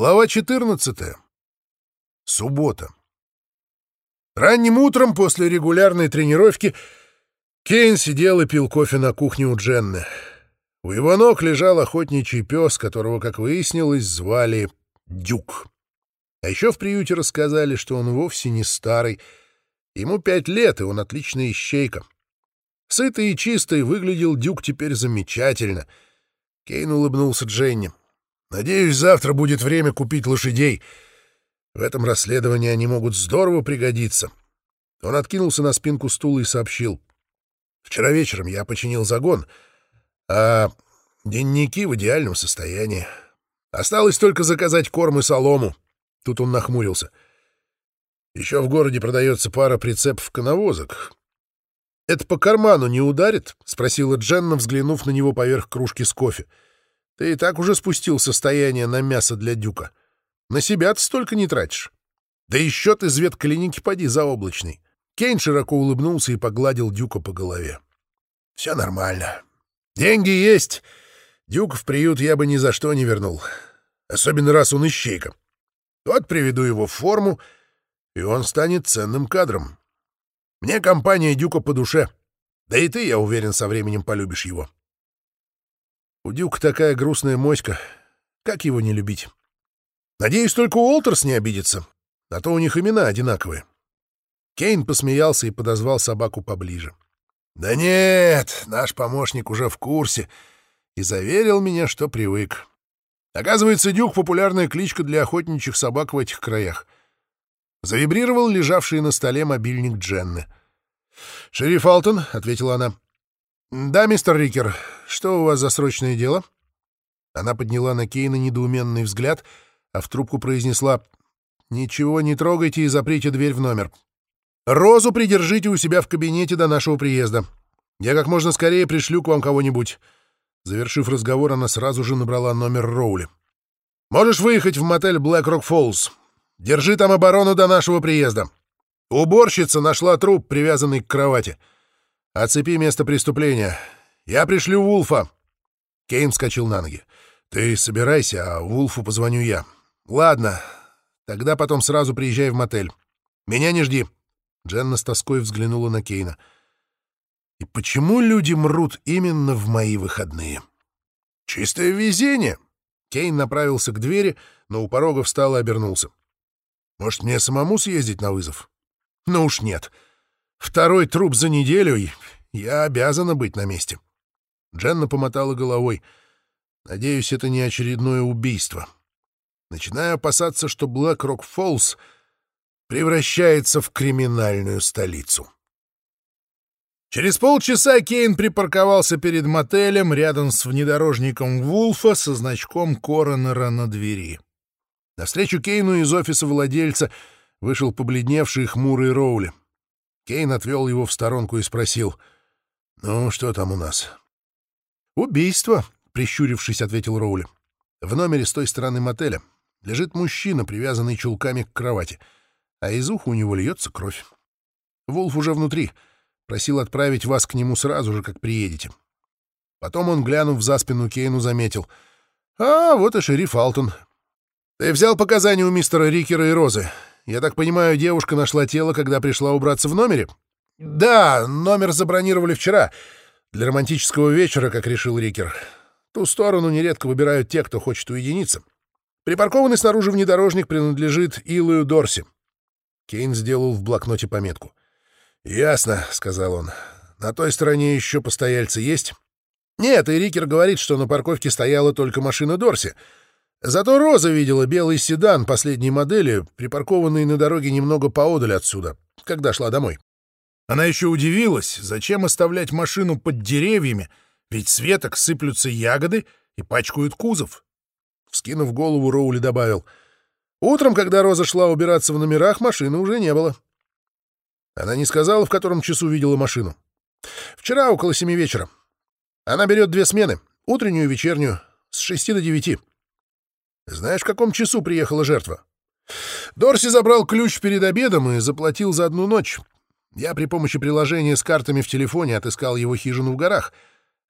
Глава 14. Суббота. Ранним утром после регулярной тренировки Кейн сидел и пил кофе на кухне у Дженны. У его ног лежал охотничий пес, которого, как выяснилось, звали Дюк. А еще в приюте рассказали, что он вовсе не старый. Ему пять лет, и он отличная ищейка. Сытый и чистый выглядел Дюк теперь замечательно. Кейн улыбнулся Дженни. Надеюсь, завтра будет время купить лошадей. В этом расследовании они могут здорово пригодиться. Он откинулся на спинку стула и сообщил. Вчера вечером я починил загон, а денники в идеальном состоянии. Осталось только заказать корм и солому. Тут он нахмурился. Еще в городе продается пара прицепов-коновозок. «Это по карману не ударит?» — спросила Дженна, взглянув на него поверх кружки с кофе. — ты и так уже спустил состояние на мясо для дюка. На себя ты столько не тратишь. Да еще ты звет клиники поди заоблачный. Кейн широко улыбнулся и погладил дюка по голове. Все нормально. Деньги есть. Дюк в приют я бы ни за что не вернул. Особенно раз он ищейка. Вот приведу его в форму, и он станет ценным кадром. Мне компания Дюка по душе. Да и ты, я уверен, со временем полюбишь его. У Дюка такая грустная моська. Как его не любить? Надеюсь, только Уолтерс не обидится, а то у них имена одинаковые. Кейн посмеялся и подозвал собаку поближе. «Да нет, наш помощник уже в курсе и заверил меня, что привык. Оказывается, Дюк — популярная кличка для охотничьих собак в этих краях». Завибрировал лежавший на столе мобильник Дженны. «Шериф Алтон», — ответила она, «Да, мистер Рикер, что у вас за срочное дело?» Она подняла на Кейна недоуменный взгляд, а в трубку произнесла «Ничего не трогайте и заприте дверь в номер. Розу придержите у себя в кабинете до нашего приезда. Я как можно скорее пришлю к вам кого-нибудь». Завершив разговор, она сразу же набрала номер Роули. «Можешь выехать в мотель Блэк Рок Фоллс. Держи там оборону до нашего приезда. Уборщица нашла труп, привязанный к кровати». «Оцепи место преступления. Я пришлю Вулфа». Кейн вскочил на ноги. «Ты собирайся, а Вулфу позвоню я». «Ладно. Тогда потом сразу приезжай в мотель. Меня не жди». Дженна с тоской взглянула на Кейна. «И почему люди мрут именно в мои выходные?» «Чистое везение!» Кейн направился к двери, но у порога встал и обернулся. «Может, мне самому съездить на вызов?» «Ну уж нет. Второй труп за неделю, я обязана быть на месте. Дженна помотала головой. Надеюсь, это не очередное убийство. Начинаю опасаться, что Блэк-Рок-Фоллс превращается в криминальную столицу. Через полчаса Кейн припарковался перед мотелем рядом с внедорожником Вулфа со значком коронера на двери. Навстречу Кейну из офиса владельца вышел побледневший хмурый Роули. Кейн отвел его в сторонку и спросил, «Ну, что там у нас?» «Убийство», — прищурившись, ответил Роули. «В номере с той стороны мотеля лежит мужчина, привязанный чулками к кровати, а из уха у него льется кровь. Вулф уже внутри, просил отправить вас к нему сразу же, как приедете». Потом он, глянув за спину Кейну, заметил. «А, вот и шериф Алтон. Ты взял показания у мистера Рикера и Розы. Я так понимаю, девушка нашла тело, когда пришла убраться в номере? Да, номер забронировали вчера. Для романтического вечера, как решил Рикер. Ту сторону нередко выбирают те, кто хочет уединиться. Припаркованный снаружи внедорожник принадлежит Илую Дорси. Кейн сделал в блокноте пометку. «Ясно», — сказал он. «На той стороне еще постояльцы есть?» «Нет, и Рикер говорит, что на парковке стояла только машина Дорси. Зато Роза видела белый седан последней модели, припаркованный на дороге немного поодаль отсюда, когда шла домой. Она еще удивилась, зачем оставлять машину под деревьями, ведь с веток сыплются ягоды и пачкают кузов. Вскинув голову, Роули добавил, «Утром, когда Роза шла убираться в номерах, машины уже не было». Она не сказала, в котором часу видела машину. «Вчера около семи вечера. Она берет две смены, утреннюю и вечернюю, с шести до девяти. Знаешь, в каком часу приехала жертва? Дорси забрал ключ перед обедом и заплатил за одну ночь. Я при помощи приложения с картами в телефоне отыскал его хижину в горах.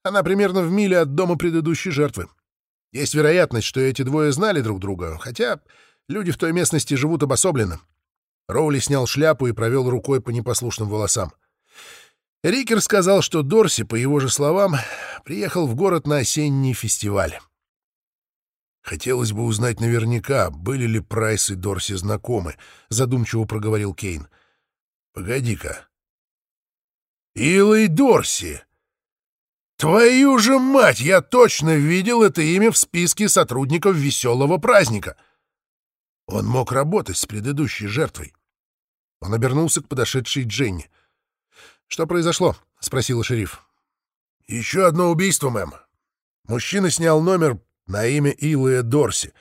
Она примерно в миле от дома предыдущей жертвы. Есть вероятность, что эти двое знали друг друга, хотя люди в той местности живут обособленно. Роули снял шляпу и провел рукой по непослушным волосам. Рикер сказал, что Дорси, по его же словам, приехал в город на осенний фестиваль. «Хотелось бы узнать наверняка, были ли Прайс и Дорси знакомы», — задумчиво проговорил Кейн. «Погоди-ка. Илой Дорси! Твою же мать! Я точно видел это имя в списке сотрудников веселого праздника!» Он мог работать с предыдущей жертвой. Он обернулся к подошедшей Дженни. «Что произошло?» — спросила шериф. «Еще одно убийство, мэм. Мужчина снял номер на имя Илая Дорси.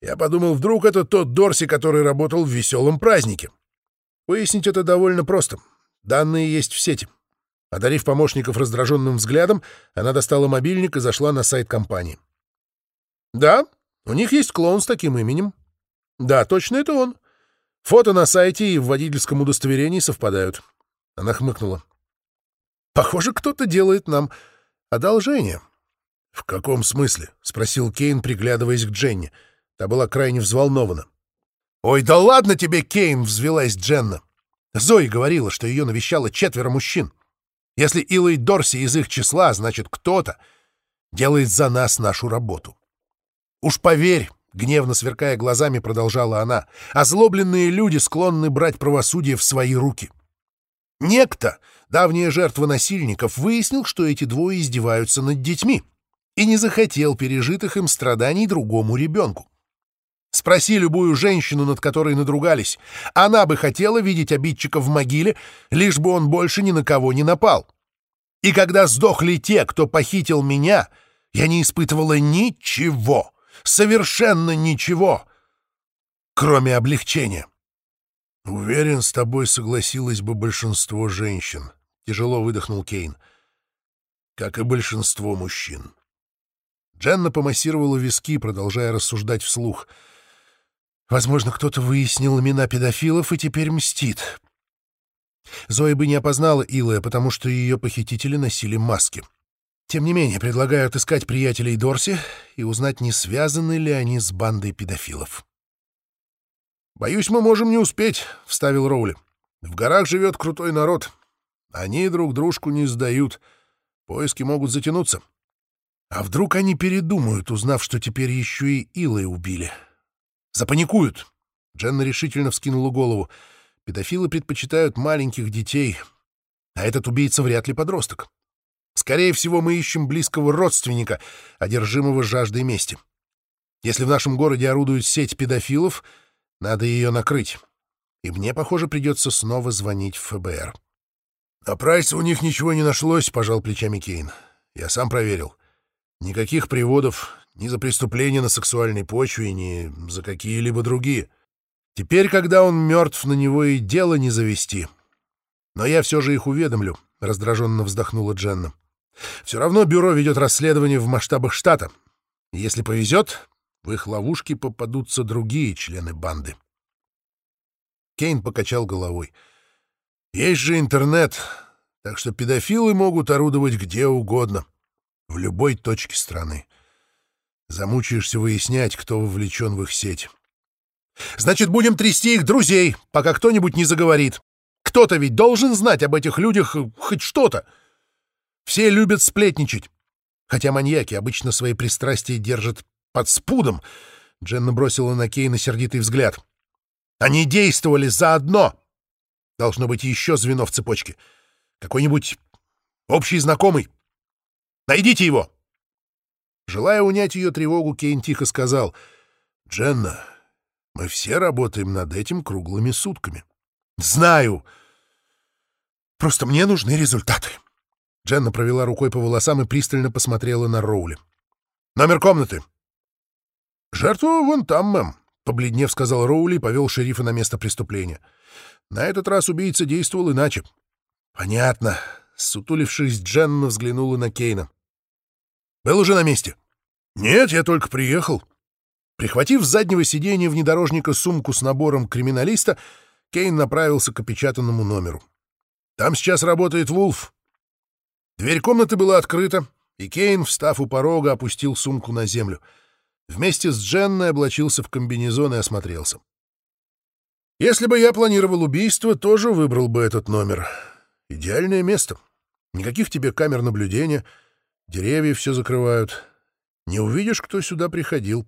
Я подумал, вдруг это тот Дорси, который работал в веселом празднике. Выяснить это довольно просто. Данные есть в сети». Одарив помощников раздраженным взглядом, она достала мобильник и зашла на сайт компании. «Да, у них есть клоун с таким именем. Да, точно это он. Фото на сайте и в водительском удостоверении совпадают. Она хмыкнула. «Похоже, кто-то делает нам одолжение». «В каком смысле?» — спросил Кейн, приглядываясь к Дженни. Та была крайне взволнована. «Ой, да ладно тебе, Кейн!» — взвелась Дженна. Зои говорила, что ее навещало четверо мужчин. Если Илой Дорси из их числа, значит, кто-то делает за нас нашу работу. Уж поверь, — гневно сверкая глазами, продолжала она, — озлобленные люди склонны брать правосудие в свои руки. Некто, давняя жертва насильников, выяснил, что эти двое издеваются над детьми и не захотел пережитых им страданий другому ребенку. Спроси любую женщину, над которой надругались. Она бы хотела видеть обидчика в могиле, лишь бы он больше ни на кого не напал. И когда сдохли те, кто похитил меня, я не испытывала ничего, совершенно ничего, кроме облегчения. «Уверен, с тобой согласилось бы большинство женщин», — тяжело выдохнул Кейн. «Как и большинство мужчин». Дженна помассировала виски, продолжая рассуждать вслух. «Возможно, кто-то выяснил имена педофилов и теперь мстит. Зоя бы не опознала Илая, потому что ее похитители носили маски. Тем не менее, предлагаю отыскать приятелей Дорси и узнать, не связаны ли они с бандой педофилов». «Боюсь, мы можем не успеть», — вставил Роули. «В горах живет крутой народ. Они друг дружку не сдают. Поиски могут затянуться. А вдруг они передумают, узнав, что теперь еще и Илой убили? Запаникуют!» Дженна решительно вскинула голову. «Педофилы предпочитают маленьких детей, а этот убийца вряд ли подросток. Скорее всего, мы ищем близкого родственника, одержимого жаждой мести. Если в нашем городе орудует сеть педофилов — надо ее накрыть. И мне, похоже, придется снова звонить в ФБР. «На Прайса у них ничего не нашлось», — пожал плечами Кейн. «Я сам проверил. Никаких приводов ни за преступления на сексуальной почве, ни за какие-либо другие. Теперь, когда он мертв, на него и дело не завести. Но я все же их уведомлю», — раздраженно вздохнула Дженна. «Все равно бюро ведет расследование в масштабах штата. Если повезет, в их ловушки попадутся другие члены банды. Кейн покачал головой. Есть же интернет, так что педофилы могут орудовать где угодно, в любой точке страны. Замучаешься выяснять, кто вовлечен в их сеть. Значит, будем трясти их друзей, пока кто-нибудь не заговорит. Кто-то ведь должен знать об этих людях хоть что-то. Все любят сплетничать. Хотя маньяки обычно свои пристрастия держат под спудом!» Дженна бросила на Кейна сердитый взгляд. «Они действовали заодно! Должно быть еще звено в цепочке. Какой-нибудь общий знакомый. Найдите его!» Желая унять ее тревогу, Кейн тихо сказал. «Дженна, мы все работаем над этим круглыми сутками». «Знаю! Просто мне нужны результаты». Дженна провела рукой по волосам и пристально посмотрела на Роули. «Номер комнаты!» «Жертва вон там, мэм», — побледнев сказал Роули и повел шерифа на место преступления. На этот раз убийца действовал иначе. «Понятно». Сутулившись, Дженна взглянула на Кейна. «Был уже на месте?» «Нет, я только приехал». Прихватив с заднего сиденья внедорожника сумку с набором криминалиста, Кейн направился к опечатанному номеру. «Там сейчас работает Вулф». Дверь комнаты была открыта, и Кейн, встав у порога, опустил сумку на землю — Вместе с Дженной облачился в комбинезон и осмотрелся. Если бы я планировал убийство, тоже выбрал бы этот номер. Идеальное место. Никаких тебе камер наблюдения, деревья все закрывают. Не увидишь, кто сюда приходил.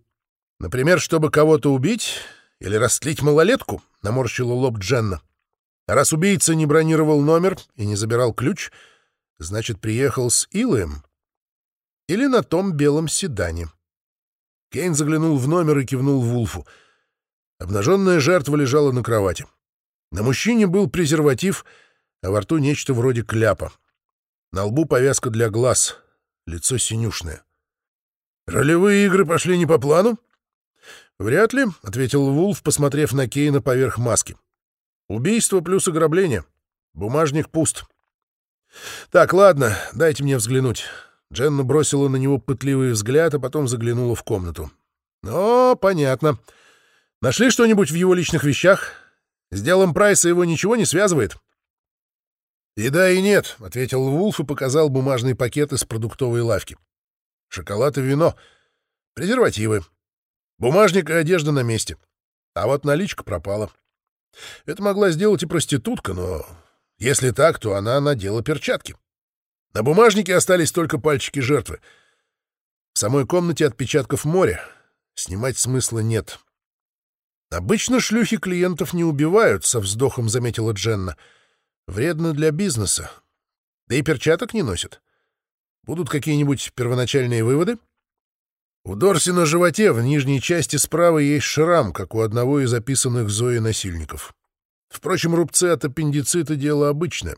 Например, чтобы кого-то убить или растлить малолетку, — наморщила лоб Дженна. А раз убийца не бронировал номер и не забирал ключ, значит, приехал с Илоем или на том белом седане. Кейн заглянул в номер и кивнул Вулфу. Обнаженная жертва лежала на кровати. На мужчине был презерватив, а во рту нечто вроде кляпа. На лбу повязка для глаз, лицо синюшное. «Ролевые игры пошли не по плану?» «Вряд ли», — ответил Вулф, посмотрев на Кейна поверх маски. «Убийство плюс ограбление. Бумажник пуст». «Так, ладно, дайте мне взглянуть». Дженна бросила на него пытливый взгляд, а потом заглянула в комнату. «О, понятно. Нашли что-нибудь в его личных вещах? С делом Прайса его ничего не связывает?» «И да, и нет», — ответил Вулф и показал бумажный пакет из продуктовой лавки. «Шоколад и вино. Презервативы. Бумажник и одежда на месте. А вот наличка пропала. Это могла сделать и проститутка, но если так, то она надела перчатки. На бумажнике остались только пальчики жертвы. В самой комнате отпечатков моря. Снимать смысла нет». «Обычно шлюхи клиентов не убивают», — со вздохом заметила Дженна. — Вредно для бизнеса. Да и перчаток не носят. Будут какие-нибудь первоначальные выводы? У Дорси на животе в нижней части справа есть шрам, как у одного из описанных Зои насильников. Впрочем, рубцы от аппендицита — дело обычное.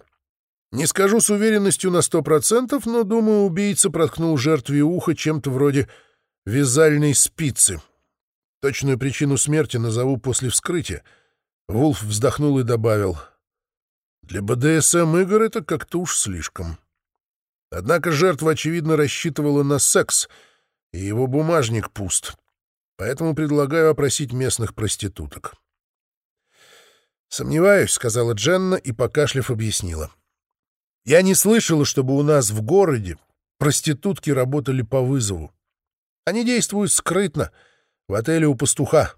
Не скажу с уверенностью на сто процентов, но, думаю, убийца проткнул жертве ухо чем-то вроде вязальной спицы. Точную причину смерти назову после вскрытия. Вулф вздохнул и добавил — для БДСМ-игр это как-то уж слишком. Однако жертва, очевидно, рассчитывала на секс, и его бумажник пуст. Поэтому предлагаю опросить местных проституток. «Сомневаюсь», — сказала Дженна и, покашлив, объяснила. «Я не слышала, чтобы у нас в городе проститутки работали по вызову. Они действуют скрытно, в отеле у пастуха.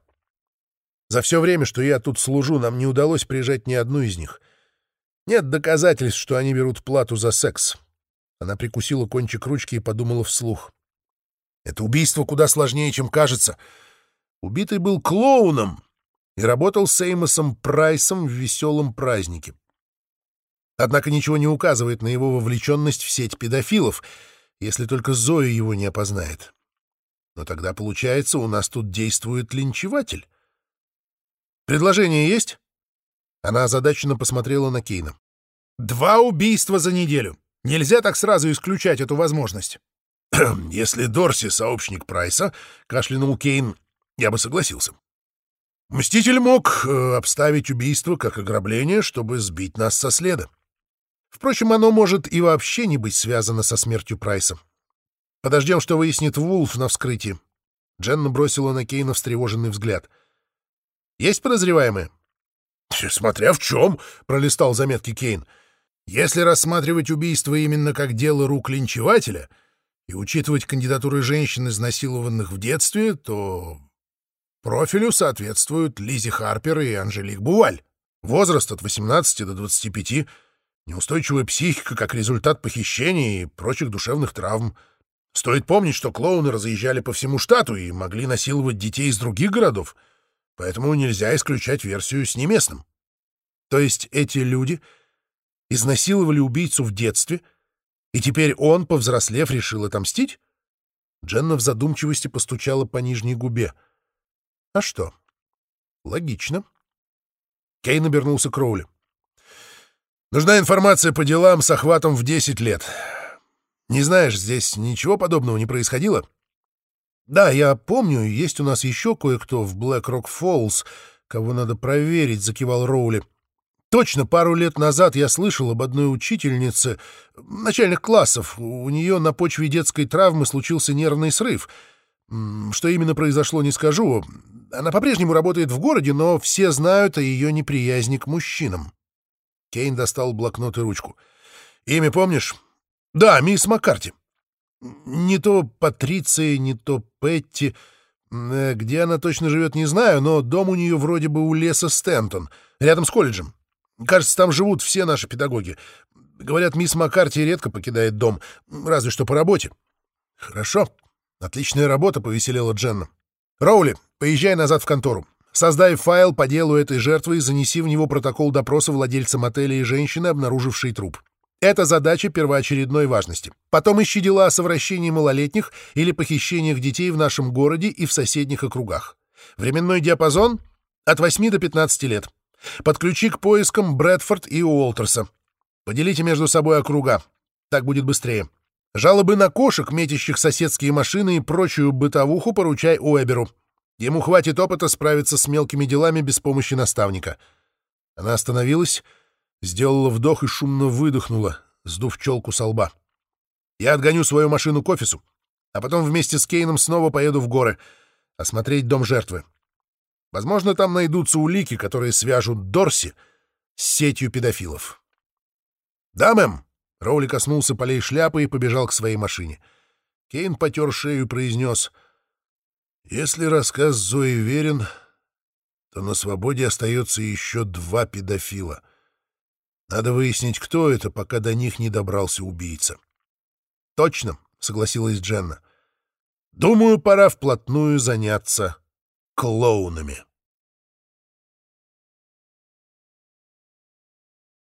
За все время, что я тут служу, нам не удалось прижать ни одну из них. Нет доказательств, что они берут плату за секс. Она прикусила кончик ручки и подумала вслух. Это убийство куда сложнее, чем кажется. Убитый был клоуном и работал с Эймосом Прайсом в веселом празднике. Однако ничего не указывает на его вовлеченность в сеть педофилов, если только Зоя его не опознает. Но тогда, получается, у нас тут действует линчеватель. Предложение есть? Она озадаченно посмотрела на Кейна. «Два убийства за неделю. Нельзя так сразу исключать эту возможность». «Если Дорси — сообщник Прайса», — кашлянул Кейн, — «я бы согласился. Мститель мог э, обставить убийство как ограбление, чтобы сбить нас со следа. Впрочем, оно может и вообще не быть связано со смертью Прайса. Подождем, что выяснит Вулф на вскрытии». Дженна бросила на Кейна встревоженный взгляд. «Есть подозреваемые?» «Смотря в чем», — пролистал заметки Кейн. «Если рассматривать убийство именно как дело рук линчевателя и учитывать кандидатуры женщин, изнасилованных в детстве, то профилю соответствуют Лизи Харпер и Анжелик Буваль. Возраст от 18 до 25, неустойчивая психика как результат похищения и прочих душевных травм. Стоит помнить, что клоуны разъезжали по всему штату и могли насиловать детей из других городов — поэтому нельзя исключать версию с неместным. То есть эти люди изнасиловали убийцу в детстве, и теперь он, повзрослев, решил отомстить? Дженна в задумчивости постучала по нижней губе. А что? Логично. Кейн обернулся к Роули. Нужна информация по делам с охватом в 10 лет. Не знаешь, здесь ничего подобного не происходило? «Да, я помню, есть у нас еще кое-кто в Блэк-Рок Фоллс, кого надо проверить», — закивал Роули. «Точно, пару лет назад я слышал об одной учительнице начальных классов. У нее на почве детской травмы случился нервный срыв. Что именно произошло, не скажу. Она по-прежнему работает в городе, но все знают о ее неприязни к мужчинам». Кейн достал блокнот и ручку. «Имя помнишь?» «Да, мисс Маккарти». Не то Патриция, не то Петти. Э, где она точно живет, не знаю, но дом у нее вроде бы у леса Стентон, рядом с колледжем. Кажется, там живут все наши педагоги. Говорят, мисс Маккарти редко покидает дом, разве что по работе. Хорошо. Отличная работа, повеселила Дженна. Роули, поезжай назад в контору. Создай файл по делу этой жертвы и занеси в него протокол допроса владельца мотеля и женщины, обнаружившей труп. Это задача первоочередной важности. Потом ищи дела о совращении малолетних или похищениях детей в нашем городе и в соседних округах. Временной диапазон — от 8 до 15 лет. Подключи к поискам Брэдфорд и Уолтерса. Поделите между собой округа. Так будет быстрее. Жалобы на кошек, метящих соседские машины и прочую бытовуху поручай Уэберу. Ему хватит опыта справиться с мелкими делами без помощи наставника. Она остановилась, сделала вдох и шумно выдохнула, сдув челку со лба. Я отгоню свою машину к офису, а потом вместе с Кейном снова поеду в горы, осмотреть дом жертвы. Возможно, там найдутся улики, которые свяжут Дорси с сетью педофилов. «Да, мэм!» — Роули коснулся полей шляпы и побежал к своей машине. Кейн потер шею и произнес, «Если рассказ Зои верен, то на свободе остается еще два педофила. Надо выяснить, кто это, пока до них не добрался убийца». «Точно!» — согласилась Дженна. «Думаю, пора вплотную заняться клоунами».